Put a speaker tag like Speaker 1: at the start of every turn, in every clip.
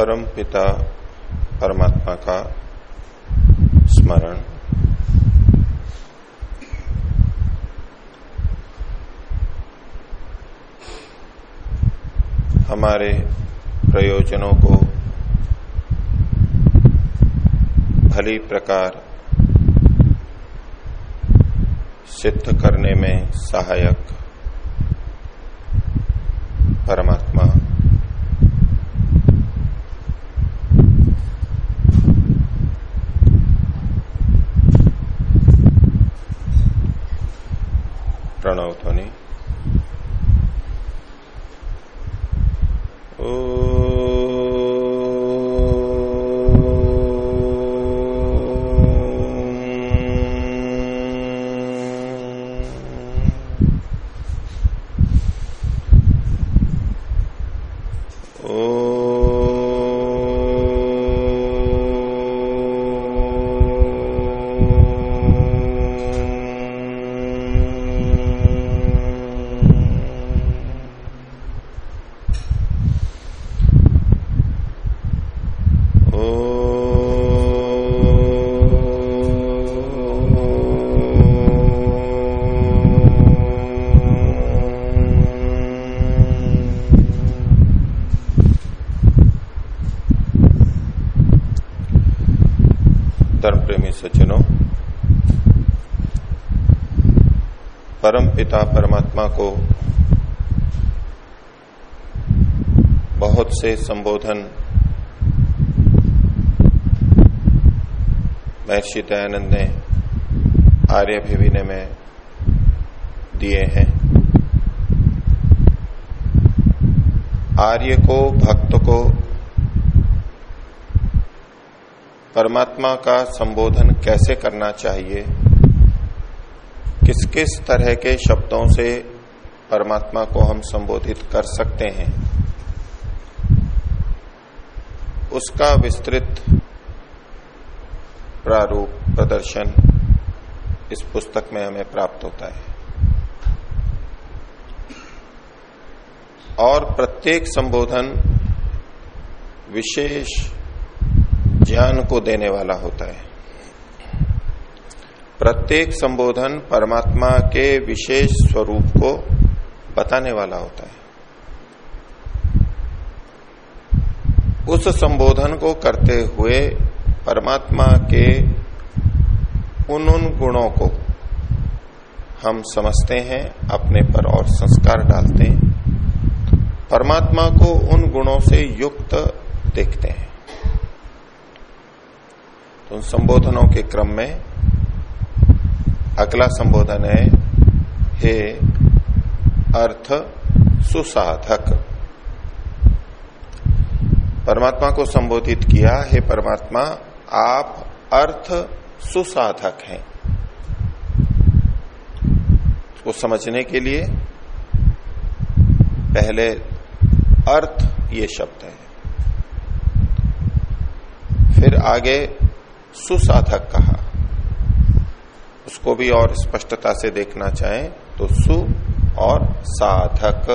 Speaker 1: परम पिता परमात्मा का स्मरण। हमारे प्रयोजनों को भली प्रकार सिद्ध करने में सहायक परमात्मा। पिता परमात्मा को बहुत से संबोधन, महर्षि दयानंद ने आर्यभिविनय में दिए हैं। आर्य को, भक्त को परमात्मा का संबोधन कैसे करना चाहिए? किस किस तरह के शब्दों से परमात्मा को हम संबोधित कर सकते हैं? उसका विस्तृत प्रारूप प्रदर्शन इस पुस्तक में हमें प्राप्त होता है। और प्रत्येक संबोधन विशेष ज्ञान को देने वाला होता है। प्रत्येक संबोधन परमात्मा के विशेष स्वरूप को बताने वाला होता है। उस संबोधन को करते हुए परमात्मा के उन उन गुणों को हम समझते हैं, अपने पर और संस्कार डालते हैं। परमात्मा को उन गुणों से युक्त देखते हैं। तो उन संबोधनों के क्रम में अगला संबोधन है, हे अर्थ सुसाधक। परमात्मा को संबोधित किया, हे परमात्मा, आप अर्थ सुसाधक हैं। उसको समझने के लिए पहले अर्थ ये शब्द है। फिर आगे सुसाधक कहा। उसको भी और स्पष्टता से देखना चाहें तो सु और साधक।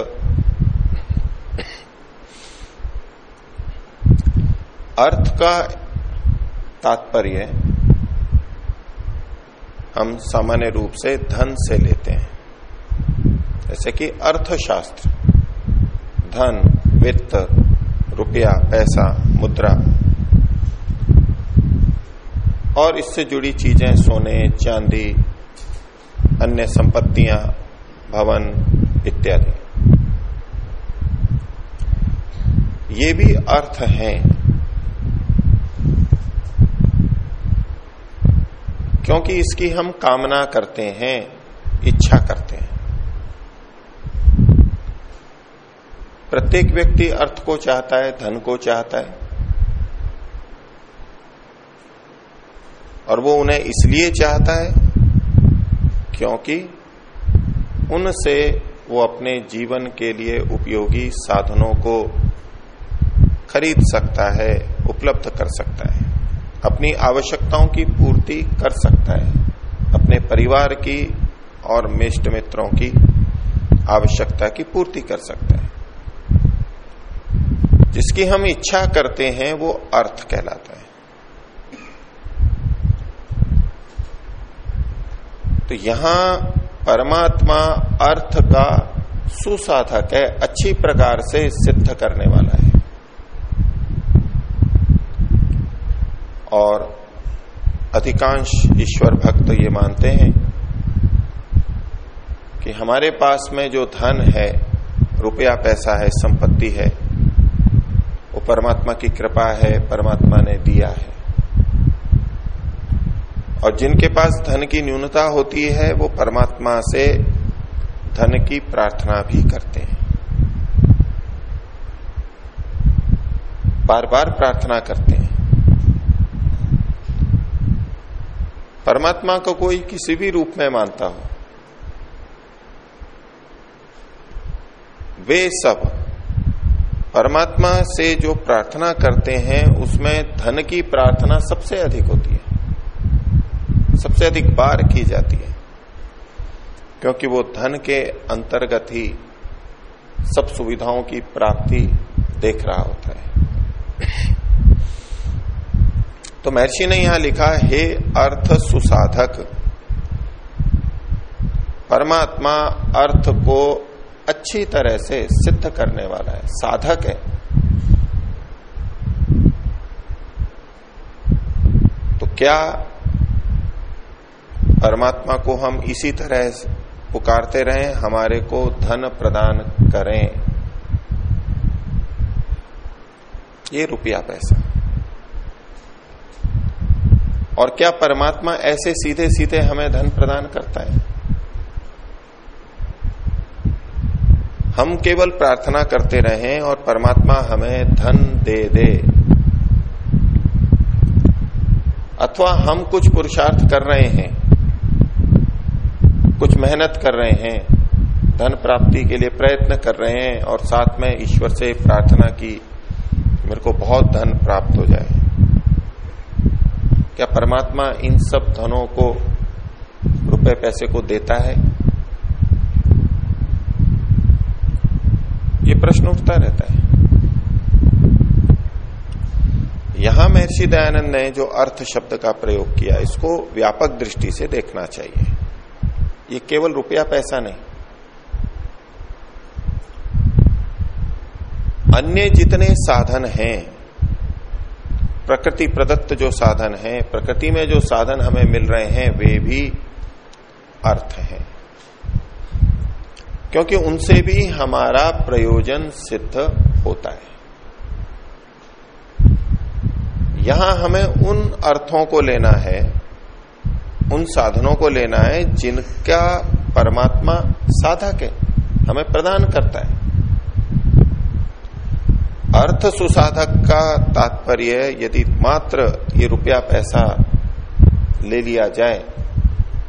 Speaker 1: अर्थ का तात्पर्य, हम सामान्य रूप से धन से लेते हैं। जैसे कि अर्थशास्त्र, धन, वित्त, रुपया, पैसा, मुद्रा और इससे जुड़ी चीज़ें, सोने, चांदी, अन्य संपत्तियाँ, भवन इत्यादि। ये भी अर्थ हैं। क्योंकि इसकी हम कामना करते हैं, इच्छा करते हैं। प्रत्येक व्यक्ति अर्थ को चाहता है, धन को चाहता है। और वो उन्हें इसलिए चाहता है क्योंकि उनसे वो अपने जीवन के लिए उपयोगी साधनों को खरीद सकता है, उपलब्ध कर सकता है, अपनी आवश्यकताओं की पूर्ति कर सकता है, अपने परिवार की और मिष्ट मित्रों की आवश्यकता की पूर्ति कर सकता है। जिसकी हम इच्छा करते हैं, वो अर्थ कहलाता है। तो यहाँ परमात्मा अर्थ का सुसाधक है, अच्छी प्रकार से सिद्ध करने वाला है। और अधिकांश ईश्वर भक्त ये मानते हैं कि हमारे पास में जो धन है, रुपया पैसा है, संपत्ति है, वो परमात्मा की कृपा है, परमात्मा ने दिया है। और जिनके पास धन की न्यूनता होती है, वो परमात्मा से धन की प्रार्थना भी करते हैं। बार बार प्रार्थना करते हैं। परमात्मा को कोई किसी भी रूप में मानता हो। वे सब परमात्मा से जो प्रार्थना करते हैं, उसमें धन की प्रार्थना सबसे अधिक होती है। सबसे अधिक बार की जाती है, क्योंकि वो धन के अंतर्गत ही सब सुविधाओं की प्राप्ति देख रहा होता है। तो महर्षि ने यहाँ लिखा, हे अर्थ सुसाधक, परमात्मा अर्थ को अच्छी तरह से सिद्ध करने वाला है, साधक है। तो क्या परमात्मा को हम इसी तरह पुकारते रहें, हमारे को धन प्रदान करें। ये रुपया पैसा। और क्या परमात्मा ऐसे सीधे सीधे हमें धन प्रदान करता है? हम केवल प्रार्थना करते रहें और परमात्मा हमें धन दे दे। अथवा हम कुछ पुरुषार्थ कर रहे हैं कुछ मेहनत कर रहे हैं, धन प्राप्ति के लिए प्रयत्न कर रहे हैं और साथ में ईश्वर से प्रार्थना की, मेरे को बहुत धन प्राप्त हो जाए। क्या परमात्मा इन सब धनों को रुपए पैसे को देता है? ये प्रश्न उठता रहता है। यहाँ महर्षि दयानंद ने जो अर्थ शब्द का प्रयोग किया, इसको व्यापक दृष्टि से देखना चाहिए। ये केवल रुपया पैसा नहीं। अन्य जितने साधन हैं, प्रकृति प्रदत्त जो साधन है, प्रकृति में जो साधन हमें मिल रहे हैं, वे भी अर्थ हैं। क्योंकि उनसे भी हमारा प्रयोजन सिद्ध होता है। यहाँ हमें उन अर्थों को लेना है उन साधनों को लेना है जिनका परमात्मा साधक है, हमें प्रदान करता है। अर्थ सुसाधक का तात्पर्य यदि मात्र ये रुपया पैसा ले लिया जाए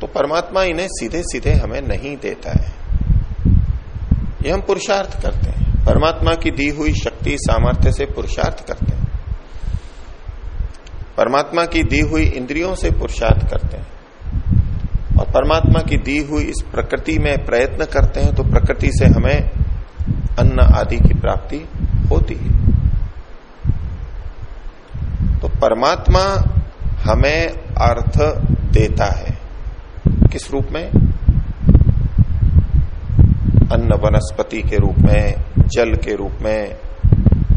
Speaker 1: तो परमात्मा इन्हें सीधे सीधे हमें नहीं देता है। ये हम पुरुषार्थ करते हैं। परमात्मा की दी हुई शक्ति सामर्थ्य से पुरुषार्थ करते हैं। परमात्मा की दी हुई इंद्रियों से पुरुषार्थ करते हैं। और परमात्मा की दी हुई इस प्रकृति में प्रयत्न करते हैं तो प्रकृति से हमें अन्न आदि की प्राप्ति होती है। तो परमात्मा हमें अर्थ देता है। किस रूप में? अन्न वनस्पति के रूप में, जल के रूप में,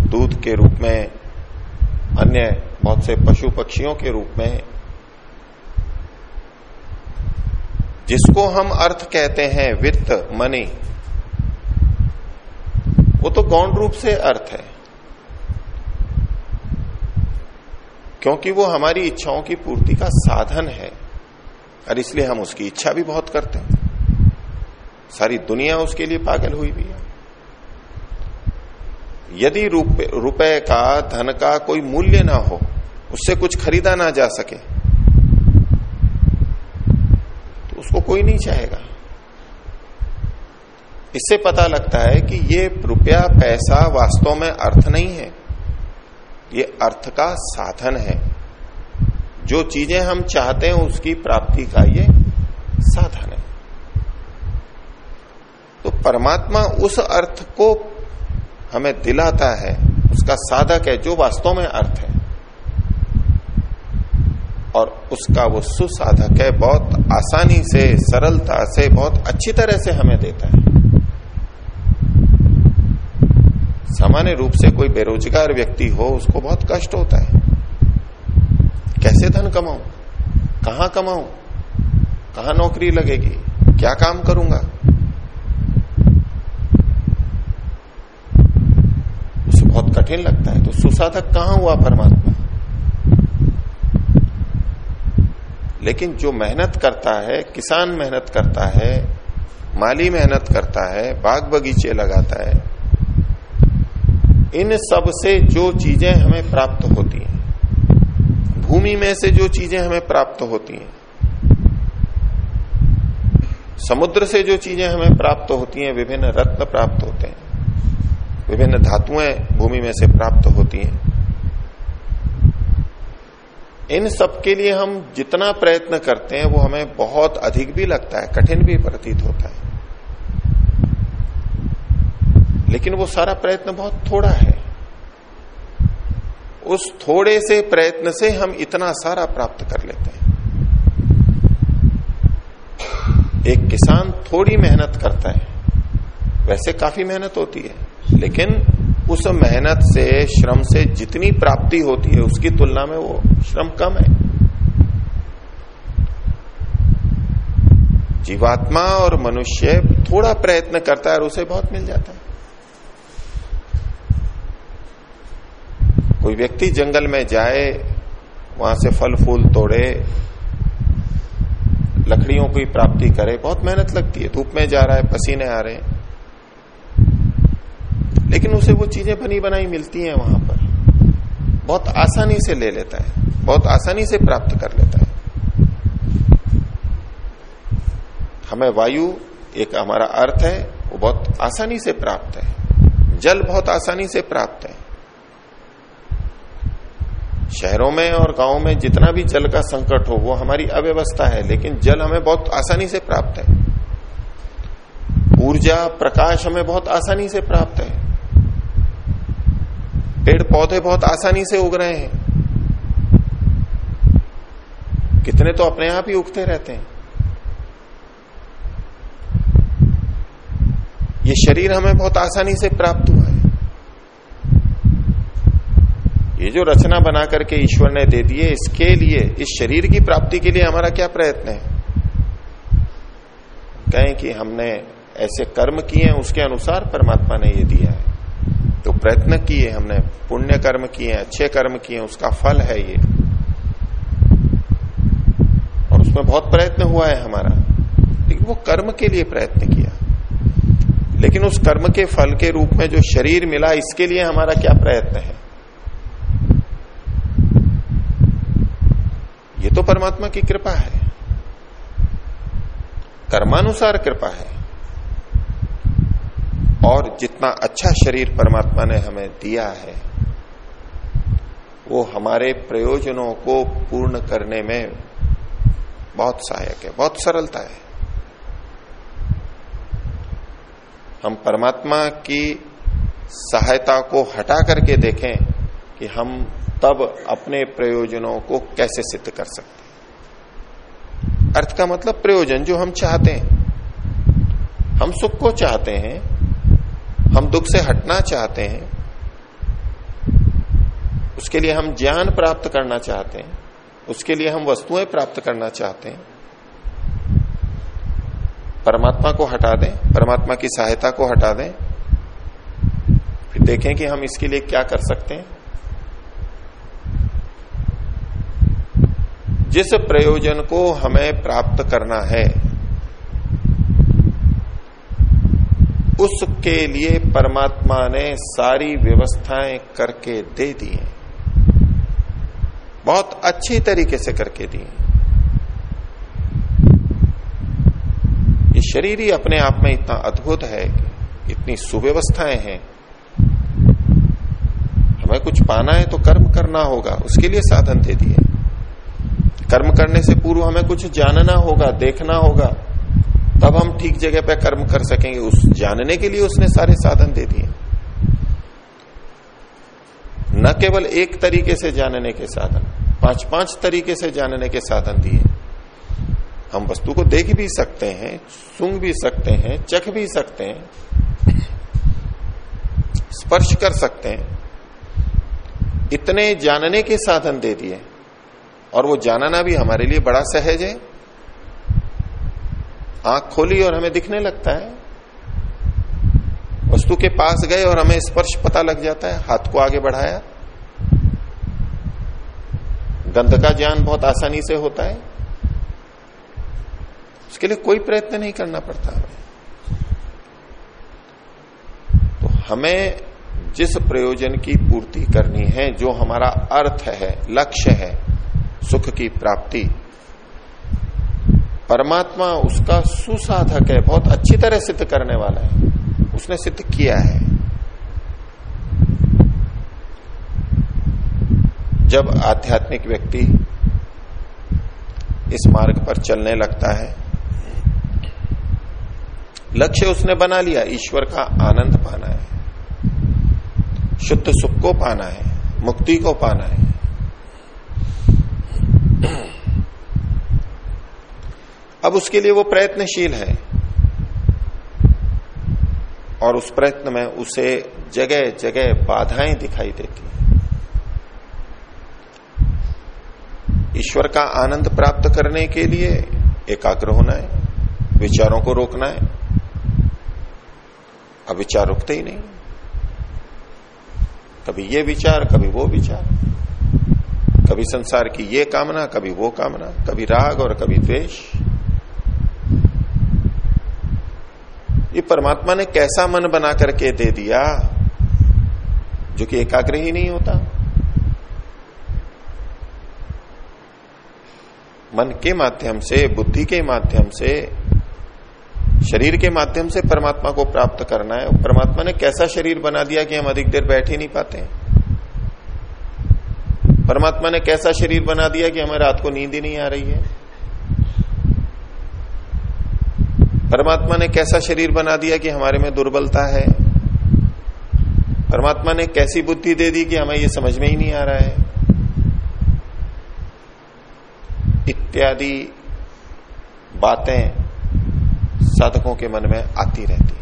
Speaker 1: दूध के रूप में, अन्य बहुत से पशु पक्षियों के रूप में जिसको हम अर्थ कहते हैं वित्त मनी वो तो गौण रूप से अर्थ है। क्योंकि वो हमारी इच्छाओं की पूर्ति का साधन है, और इसलिए हम उसकी इच्छा भी बहुत करते हैं। सारी दुनिया उसके लिए पागल हुई भी है। यदि रुपए का, धन का कोई मूल्य ना हो, उससे कुछ खरीदा ना जा सके तो उसको कोई नहीं चाहेगा। इससे पता लगता है कि ये रुपया पैसा वास्तव में अर्थ नहीं है। ये अर्थ का साधन है। जो चीज़ें हम चाहते हैं उसकी प्राप्ति का ये साधन है। तो परमात्मा उस अर्थ को हमें दिलाता है, उसका साधक है जो वास्तव में अर्थ है। और उसका वो सुसाधक है, बहुत आसानी से, सरलता से, बहुत अच्छी तरह से हमें देता है। सामान्य रूप से कोई बेरोजगार व्यक्ति हो, उसको बहुत कष्ट होता है। कैसे धन कमाऊं? कहाँ कमाऊं? कहाँ नौकरी लगेगी? क्या काम करूँगा? उसे बहुत कठिन लगता है। तो सुसाधक कहाँ हुआ परमात्मा? लेकिन जो मेहनत करता है, किसान मेहनत करता है, माली मेहनत करता है, बाग बगीचे लगाता है, इन सबसे जो चीज़ें हमें प्राप्त होती हैं, भूमि में से जो चीज़ें हमें प्राप्त होती हैं, समुद्र से जो चीज़ें हमें प्राप्त होती हैं, विभिन्न रत्न प्राप्त होते हैं, विभिन्न धातुएँ भूमि में से प्राप्त होती हैं इन सब के लिए हम जितना प्रयत्न करते हैं, वो हमें बहुत अधिक भी लगता है, कठिन भी प्रतीत होता है। लेकिन वो सारा प्रयत्न बहुत थोड़ा है। उस थोड़े से प्रयत्न से हम इतना सारा प्राप्त कर लेते हैं। एक किसान थोड़ी मेहनत करता है, वैसे काफ़ी मेहनत होती है, लेकिन उस मेहनत से, श्रम से जितनी प्राप्ति होती है, उसकी तुलना में वो श्रम कम है। जीवात्मा और मनुष्य थोड़ा प्रयत्न करता है और उसे बहुत मिल जाता है। कोई व्यक्ति जंगल में जाए, वहाँ से फल, फूल तोड़े, लकड़ियों की प्राप्ति करे, बहुत मेहनत लगती है। धूप में जा रहा है, पसीने आ रहे हैं। लेकिन उसे वो चीज़ें बनी बनाई मिलती हैं वहाँ पर। बहुत आसानी से ले लेता है, बहुत आसानी से प्राप्त कर लेता है। हमें वायु एक हमारा अर्थ है, वो बहुत आसानी से प्राप्त है। जल बहुत आसानी से प्राप्त है। शहरों में और गाँवों में जितना भी जल का संकट हो, वो हमारी अव्यवस्था है, लेकिन जल हमें बहुत आसानी से प्राप्त है। ऊर्जा, प्रकाश हमें बहुत आसानी से प्राप्त है। पेड़ पौधे बहुत आसानी से उग रहे हैं। कितने तो अपने आप ही उगते रहते हैं। ये शरीर हमें बहुत आसानी से प्राप्त हुआ है। ये जो रचना बना करके ईश्वर ने दे दी है इसके लिए, इस शरीर की प्राप्ति के लिए हमारा क्या प्रयत्न है? कहें कि हमने ऐसे कर्म किए उसके अनुसार परमात्मा ने ये दिया है। तो प्रयत्न किए, हमने पुण्य कर्म किए, अच्छे कर्म किए, उसका फल है ये। और उसमें बहुत प्रयत्न हुआ है हमारा। लेकिन वो कर्म के लिए प्रयत्न किया। लेकिन उस कर्म के फल के रूप में जो शरीर मिला, इसके लिए हमारा क्या प्रयत्न है? ये तो परमात्मा की कृपा है। कर्मानुसार कृपा है। और जितना अच्छा शरीर परमात्मा ने हमें दिया है, वो हमारे प्रयोजनों को पूर्ण करने में बहुत सहायक है, बहुत सरलता है। हम परमात्मा की सहायता को हटा करके देखें कि हम तब अपने प्रयोजनों को कैसे सिद्ध कर सकते हैं। अर्थ का मतलब प्रयोजन जो हम चाहते हैं। हम सुख को चाहते हैं हम दुख से हटना चाहते हैं, उसके लिए हम ज्ञान प्राप्त करना चाहते हैं, उसके लिए हम वस्तुएँ प्राप्त करना चाहते हैं। परमात्मा को हटा दें, परमात्मा की सहायता को हटा दें, फिर देखें कि हम इसके लिए क्या कर सकते हैं। जिस प्रयोजन को हमें प्राप्त करना है उसके लिए परमात्मा ने सारी व्यवस्थाएँ करके दे दी हैं। बहुत अच्छी तरीके से करके दी हैं। ये शरीर ही अपने आप में इतना अद्भुत है इतनी सुव्यवस्थाएँ हैं। हमें कुछ पाना है तो कर्म करना होगा, उसके लिए साधन दे दिए। कर्म करने से पूर्व हमें कुछ जानना होगा, देखना होगा। तब हम ठीक जगह पर कर्म कर सकेंगे। उस जानने के लिए उसने सारे साधन दे दिए। न केवल एक तरीके से जानने के साधन पाँच पाँच तरीके से जानने के साधन दिए। हम वस्तु को देख भी सकते हैं सुंग भी सकते हैं, चख भी सकते हैं, स्पर्श कर सकते हैं। इतने जानने के साधन दे दिए। और वो जानना भी हमारे लिए बड़ा सहज है। आँख खोली और हमें दिखने लगता है। वस्तु के पास गए और हमें स्पर्श पता लग जाता है, हाथ को आगे बढ़ाया। गंध का ज्ञान बहुत आसानी से होता है। उसके लिए कोई प्रयत्न नहीं करना पड़ता। हमें तो हमें जिस प्रयोजन की पूर्ति करनी है, जो हमारा अर्थ है, लक्ष्य है, सुख की प्राप्ति परमात्मा उसका सुसाधक है, बहुत अच्छी तरह सिद्ध करने वाला है। उसने सिद्ध किया है। जब आध्यात्मिक व्यक्ति इस मार्ग पर चलने लगता है, लक्ष्य उसने बना लिया, ईश्वर का आनंद पाना है, शुद्ध सुख को पाना है, मुक्ति को पाना है। अब उसके लिए वो प्रयत्नशील है। और उस प्रयत्न में उसे जगह जगह बाधाएँ दिखाई देती ईश्वर का आनंद प्राप्त करने के लिए एकाग्र होना है, विचारों को रोकना है। अब विचार रुकते ही नहीं। कभी ये विचार, कभी वो विचार। कभी संसार की ये कामना, कभी वो कामना, कभी राग और कभी द्वेष। ये परमात्मा ने कैसा मन बना करके दे दिया, जो कि एकाग्र ही नहीं होता। मन के माध्यम से, बुद्धि के माध्यम से, शरीर के माध्यम से परमात्मा को प्राप्त करना है। परमात्मा ने कैसा शरीर बना दिया कि हम अधिक देर बैठ ही नहीं पाते? परमात्मा ने कैसा शरीर बना दिया कि हमें रात को नींद ही नहीं आ रही है? परमात्मा ने कैसा शरीर बना दिया कि हमारे में दुर्बलता है? परमात्मा ने कैसी बुद्धि दे दी कि हमें यह समझ में ही नहीं आ रहा है? इत्यादि बातें साधकों के मन में आती रहती है।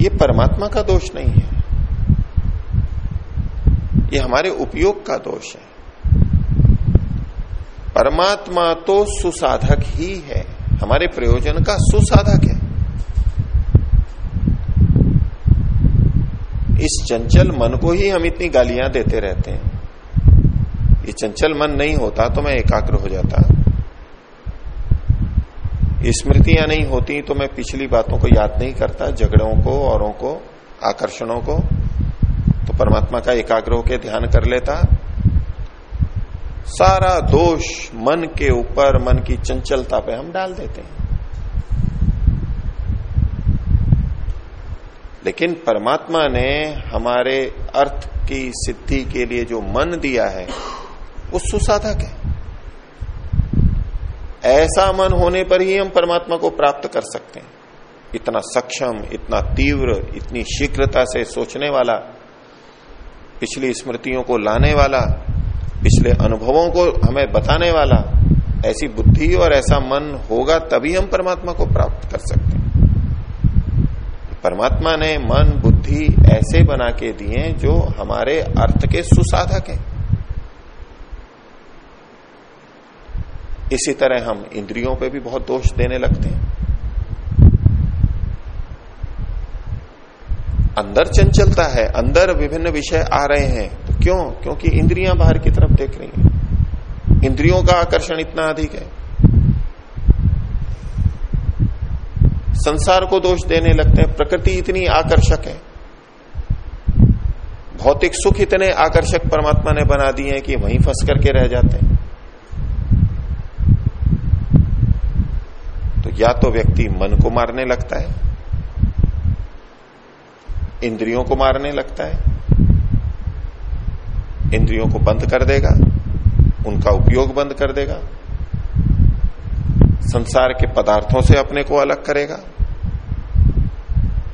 Speaker 1: ये परमात्मा का दोष नहीं है। ये हमारे उपयोग का दोष है। परमात्मा तो सुसाधक ही है। हमारे प्रयोजन का सुसाधक है। इस चंचल मन को ही हम इतनी गालियाँ देते रहते हैं। ये चंचल मन नहीं होता तो मैं एकाग्र हो जाता। स्मृतियाँ नहीं होती तो मैं पिछली बातों को याद नहीं करता, झगड़ों को, औरों को, आकर्षणों को। तो परमात्मा का एकाग्र होकर ध्यान कर लेता। सारा दोष मन के ऊपर, मन की चंचलता पे हम डाल देते हैं। लेकिन परमात्मा ने हमारे अर्थ की सिद्धि के लिए जो मन दिया है, वो सुसाधक है। ऐसा मन होने पर ही हम परमात्मा को प्राप्त कर सकते हैं। इतना सक्षम, इतना तीव्र, इतनी शीघ्रता से सोचने वाला, पिछली स्मृतियों को लाने वाला पिछले अनुभवों को हमें बताने वाला ऐसी बुद्धि और ऐसा मन होगा तभी हम परमात्मा को प्राप्त कर सकते हैं। परमात्मा ने मन, बुद्धि ऐसे बना के दिए जो हमारे अर्थ के सुसाधक हैं। इसी तरह हम इंद्रियों पे भी बहुत दोष देने लगते हैं। अंदर चंचलता है, अंदर विभिन्न विषय आ रहे हैं। क्यों? क्योंकि इंद्रियाँ बाहर की तरफ़ देख रही हैं। इंद्रियों का आकर्षण इतना अधिक है। संसार को दोष देने लगते हैं। प्रकृति इतनी आकर्षक है। भौतिक सुख इतने आकर्षक परमात्मा ने बना दिए हैं कि वहीं फंस करके रह जाते हैं। तो या तो व्यक्ति मन को मारने लगता है, इंद्रियों को मारने लगता है इंद्रियों को बंद कर देगा, उनका उपयोग बंद कर देगा, संसार के पदार्थों से अपने को अलग करेगा।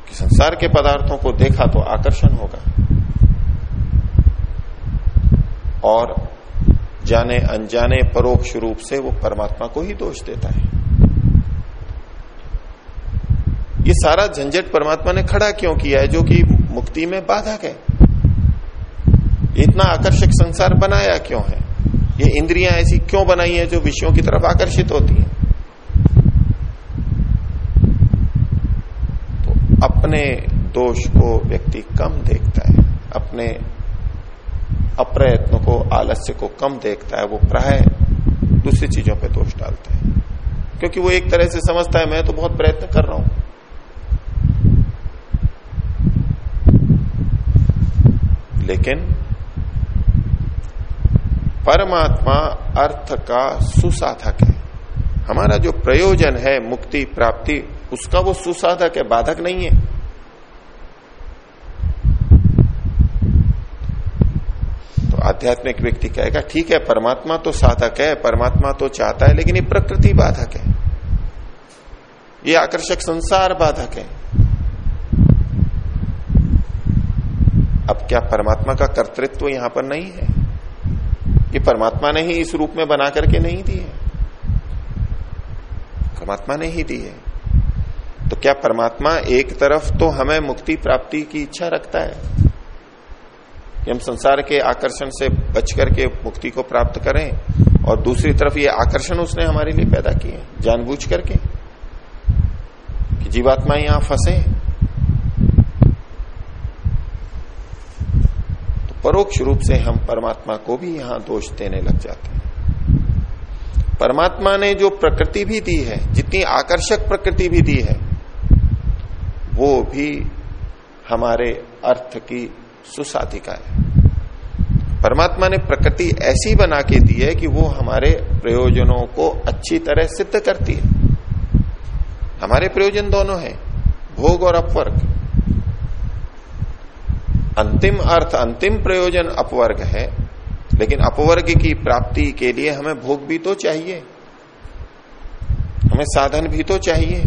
Speaker 1: कि संसार के पदार्थों को देखा तो आकर्षण होगा। और जाने अनजाने परोक्ष रूप से वो परमात्मा को ही दोष देता है। ये सारा झंझट परमात्मा ने खड़ा क्यों किया है, जो कि मुक्ति में बाधक है? इतना आकर्षक संसार बनाया क्यों है? ये इंद्रियाँ ऐसी क्यों बनाई है जो विषयों की तरफ़ आकर्षित होती हैं? तो अपने दोष को व्यक्ति कम देखता है। अपने अप्रयत्न को, आलस्य को कम देखता है। वो प्राय दूसरी चीज़ों पे दोष डालता है। क्योंकि वो एक तरह से समझता है, मैं तो बहुत प्रयत्न कर रहा हूँ। लेकिन परमात्मा अर्थ का सुसाधक है। हमारा जो प्रयोजन है मुक्ति, प्राप्ति, उसका वो सुसाधक है, बाधक नहीं है। तो आध्यात्मिक व्यक्ति कहेगा, ठीक है, परमात्मा तो साधक है, परमात्मा तो चाहता है, लेकिन ये प्रकृति बाधक है। ये आकर्षक संसार बाधक है। अब क्या परमात्मा का कर्तृत्व यहाँ पर नहीं है? ये परमात्मा ने ही इस रूप में बना करके नहीं दी है। परमात्मा ने ही दी है। तो क्या परमात्मा एक तरफ़ तो हमें मुक्ति प्राप्ति की इच्छा रखता है कि हम संसार के आकर्षण से बच करके मुक्ति को प्राप्त करें, और दूसरी तरफ़ ये आकर्षण उसने हमारे लिए पैदा किए जानबूझ करके कि जीवात्मा यहाँ फंसे परोक्ष रूप से हम परमात्मा को भी यहाँ दोष देने लग जाते हैं। परमात्मा ने जो प्रकृति भी दी है, जितनी आकर्षक प्रकृति भी दी है, वो भी हमारे अर्थ की सुसाधिका है। परमात्मा ने प्रकृति ऐसी बना के दी है कि वो हमारे प्रयोजनों को अच्छी तरह सिद्ध करती है। हमारे प्रयोजन दोनों हैं, भोग और अपवर्ग। अंतिम अर्थ, अंतिम प्रयोजन अपवर्ग है, लेकिन अपवर्ग की प्राप्ति के लिए हमें भोग भी तो चाहिए, हमें साधन भी तो चाहिए।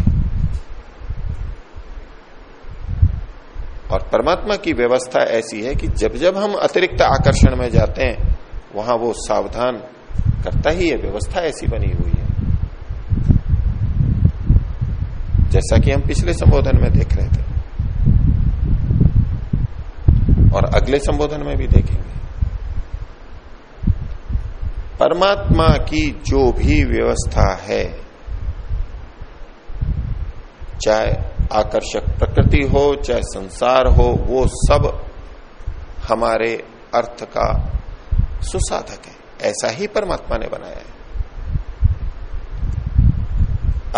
Speaker 1: और परमात्मा की व्यवस्था ऐसी है कि जब जब हम अतिरिक्त आकर्षण में जाते हैं, वहाँ वो सावधान करता ही है व्यवस्था ऐसी बनी हुई है। जैसा कि हम पिछले संबोधन में देख रहे थे। और अगले संबोधन में भी देखेंगे। परमात्मा की जो भी व्यवस्था है, चाहे आकर्षक प्रकृति हो, चाहे संसार हो, वो सब हमारे अर्थ का सुसाधक है। ऐसा ही परमात्मा ने बनाया है।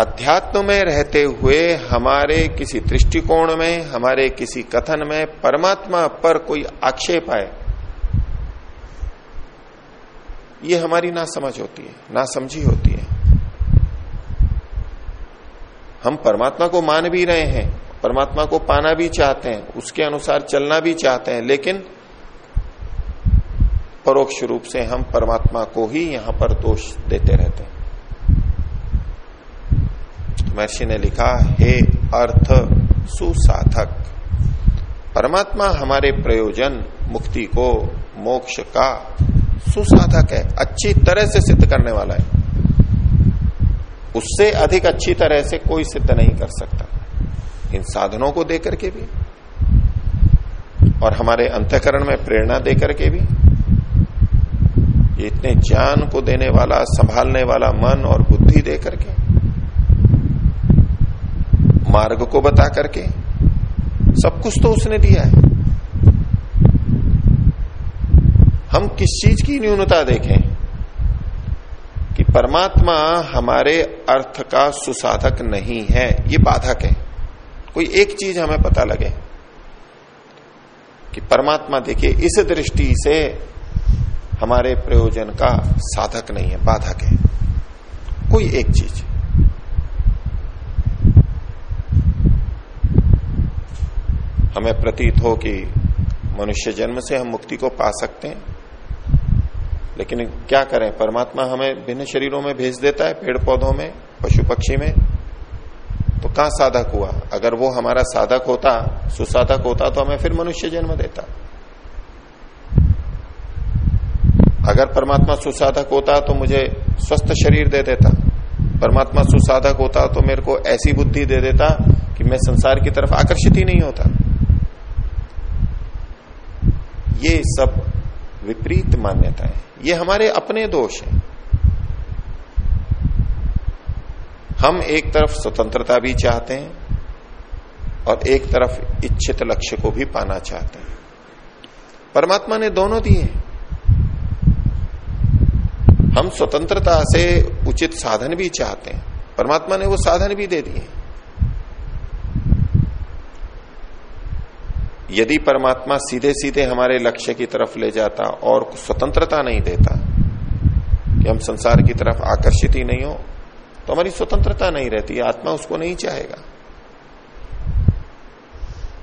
Speaker 1: अध्यात्म में रहते हुए हमारे किसी दृष्टिकोण में, हमारे किसी कथन में परमात्मा पर कोई आक्षेप आए, ये हमारी ना समझ होती है, ना समझी होती है। हम परमात्मा को मान भी रहे हैं, परमात्मा को पाना भी चाहते हैं, उसके अनुसार चलना भी चाहते हैं, लेकिन परोक्ष रूप से हम परमात्मा को ही यहाँ पर दोष देते रहते हैं। महर्षि ने लिखा, हे अर्थ सुसाधक, परमात्मा हमारे प्रयोजन, मुक्ति को, मोक्ष का सुसाधक है, अच्छी तरह से सिद्ध करने वाला है। उससे अधिक अच्छी तरह से कोई सिद्ध नहीं कर सकता। इन साधनों को देकर के भी, और हमारे अंतकरण में प्रेरणा देकर के भी, ये इतने ज्ञान को देने वाला, संभालने वाला मन और बुद्धि देकर के मार्ग को बता करके। सब कुछ तो उसने दिया है। हम किस चीज़ की न्यूनता देखें? कि परमात्मा हमारे अर्थ का सुसाधक नहीं है, ये बाधक है। कोई एक चीज़ हमें पता लगे कि परमात्मा देखिए, इस दृष्टि से हमारे प्रयोजन का साधक नहीं है, बाधक है। कोई एक चीज़। हमें प्रतीत हो कि मनुष्य जन्म से हम मुक्ति को पा सकते हैं। लेकिन क्या करें? परमात्मा हमें भिन्न शरीरों में भेज देता है, पेड़ पौधों में, पशु पक्षी में। तो कहाँ साधक हुआ? अगर वो हमारा साधक होता, सुसाधक होता तो हमें फिर मनुष्य जन्म देता। अगर परमात्मा सुसाधक होता तो मुझे स्वस्थ शरीर दे देता। परमात्मा सुसाधक होता तो मेरे को ऐसी बुद्धि दे देता कि मैं संसार की तरफ़ आकर्षित ही नहीं होता। ये सब विपरीत मान्यताएँ ये हमारे अपने दोष हैं। हम एक तरफ़ स्वतंत्रता भी चाहते हैं और एक तरफ़ इच्छित लक्ष्य को भी पाना चाहते हैं। परमात्मा ने दोनों दिए हम स्वतंत्रता से उचित साधन भी चाहते हैं। परमात्मा ने वो साधन भी दे दिए यदि परमात्मा सीधे सीधे हमारे लक्ष्य की तरफ़ ले जाता और स्वतंत्रता नहीं देता, कि हम संसार की तरफ़ आकर्षित ही नहीं हो तो हमारी स्वतंत्रता नहीं रहती, आत्मा उसको नहीं चाहेगा।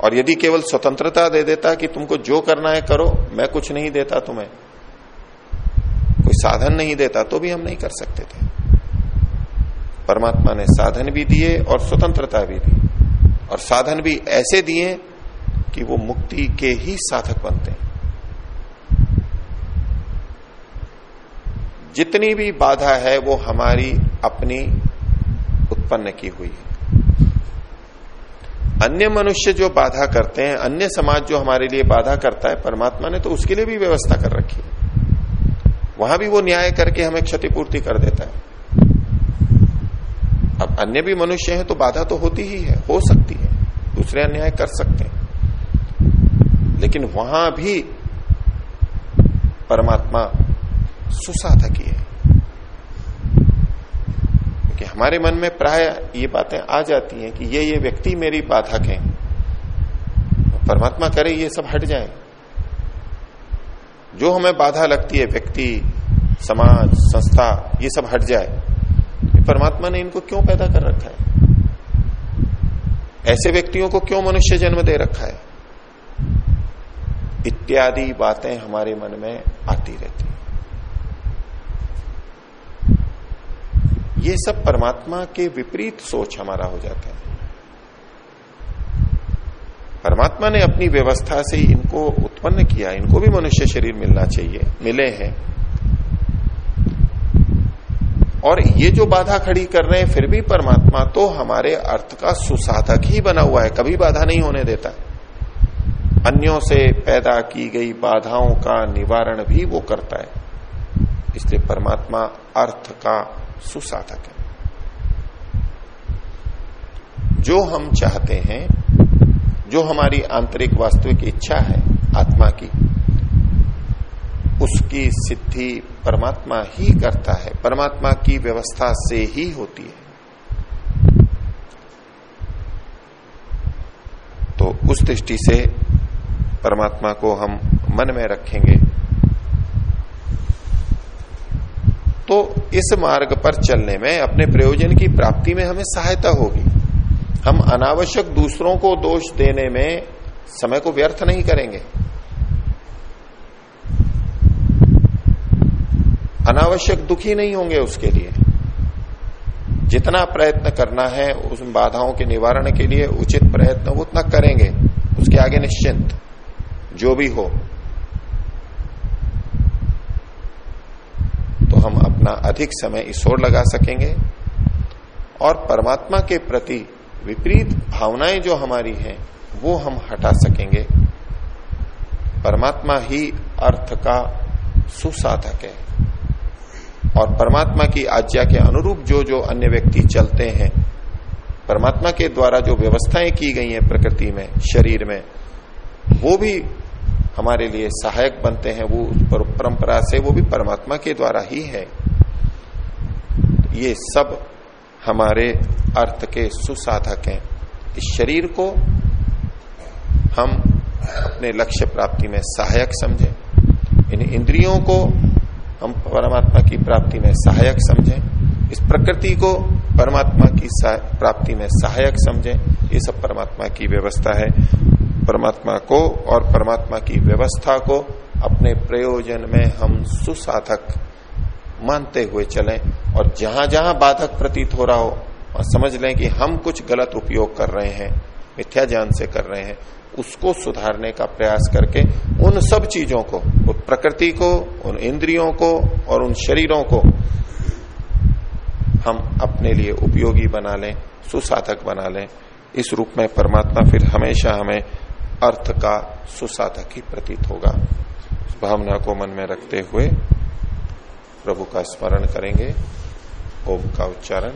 Speaker 1: और यदि केवल स्वतंत्रता दे देता कि तुमको जो करना है करो, मैं कुछ नहीं देता तुम्हें, कोई साधन नहीं देता तो भी हम नहीं कर सकते थे। परमात्मा ने साधन भी दिए और स्वतंत्रता भी दी, और साधन भी ऐसे दिए कि वो मुक्ति के ही साधक बनते हैं। जितनी भी बाधा है, वो हमारी अपनी उत्पन्न की हुई है। अन्य मनुष्य जो बाधा करते हैं, अन्य समाज जो हमारे लिए बाधा करता है, परमात्मा ने तो उसके लिए भी व्यवस्था कर रखी है। वहाँ भी वो न्याय करके हमें क्षतिपूर्ति कर देता है। अब अन्य भी मनुष्य हैं तो बाधा तो होती ही है, हो सकती है। दूसरे अन्याय कर सकते हैं। लेकिन वहाँ भी परमात्मा सुसाधक ही है। कि हमारे मन में प्राय ये बातें आ जाती हैं कि ये ये व्यक्ति मेरी बाधक है। परमात्मा करे ये सब हट जाए। जो हमें बाधा लगती है, व्यक्ति, समाज, संस्था, ये सब हट जाए परमात्मा ने इनको क्यों पैदा कर रखा है? ऐसे व्यक्तियों को क्यों मनुष्य जन्म दे रखा है? इत्यादि बातें हमारे मन में आती रहती ये सब परमात्मा के विपरीत सोच हमारा हो जाता है। परमात्मा ने अपनी व्यवस्था से इनको उत्पन्न किया, इनको भी मनुष्य शरीर मिलना चाहिए, मिले हैं। और ये जो बाधा खड़ी कर रहे हैं, फिर भी परमात्मा तो हमारे अर्थ का सुसाधक ही बना हुआ है, कभी बाधा नहीं होने देता। अन्यों से पैदा की गई बाधाओं का निवारण भी वो करता है। इसलिए परमात्मा अर्थ का सुसाधक है। जो हम चाहते हैं, जो हमारी आंतरिक वास्तविक इच्छा है, आत्मा की, उसकी सिद्धि परमात्मा ही करता है। परमात्मा की व्यवस्था से ही होती है। तो उस दृष्टि से परमात्मा को हम मन में रखेंगे। तो इस मार्ग पर चलने में, अपने प्रयोजन की प्राप्ति में हमें सहायता होगी। हम अनावश्यक दूसरों को दोष देने में समय को व्यर्थ नहीं करेंगे। अनावश्यक दुखी नहीं होंगे उसके लिए। जितना प्रयत्न करना है उस बाधाओं के निवारण के लिए उचित प्रयत्न उतना करेंगे। उसके आगे निश्चिंत। जो भी हो तो हम अपना अधिक समय इस ओर लगा सकेंगे। और परमात्मा के प्रति विपरीत भावनाएँ जो हमारी हैं, वो हम हटा सकेंगे। परमात्मा ही अर्थ का सुसाधक है। और परमात्मा की आज्ञा के अनुरूप जो जो अन्य व्यक्ति चलते हैं, परमात्मा के द्वारा जो व्यवस्थाएँ की गई हैं प्रकृति में, शरीर में, वो भी हमारे लिए सहायक बनते हैं, वो परंपरा से, वो भी परमात्मा के द्वारा ही है। ये सब हमारे अर्थ के सुसाधक हैं। इस शरीर को हम अपने लक्ष्य प्राप्ति में सहायक समझें। इन इंद्रियों को हम परमात्मा की प्राप्ति में सहायक समझें। इस प्रकृति को परमात्मा की प्राप्ति में सहायक समझें। ये सब परमात्मा की व्यवस्था है। परमात्मा को और परमात्मा की व्यवस्था को अपने प्रयोजन में हम सुसाधक मानते हुए चलें और जहाँ जहाँ बाधक प्रतीत हो रहा हो, और समझ लें कि हम कुछ गलत उपयोग कर रहे हैं, मिथ्या ज्ञान से कर रहे हैं, उसको सुधारने का प्रयास करके उन सब चीज़ों को प्रकृति को, उन इंद्रियों को और उन शरीरों को हम अपने लिए उपयोगी बना लें, सुसाधक बना लें। इस रूप में परमात्मा फिर हमेशा हमें अर्थ का सुसाधक ही प्रतीत होगा। भावना को मन में रखते हुए प्रभु का स्मरण करेंगे। ओम का उच्चारण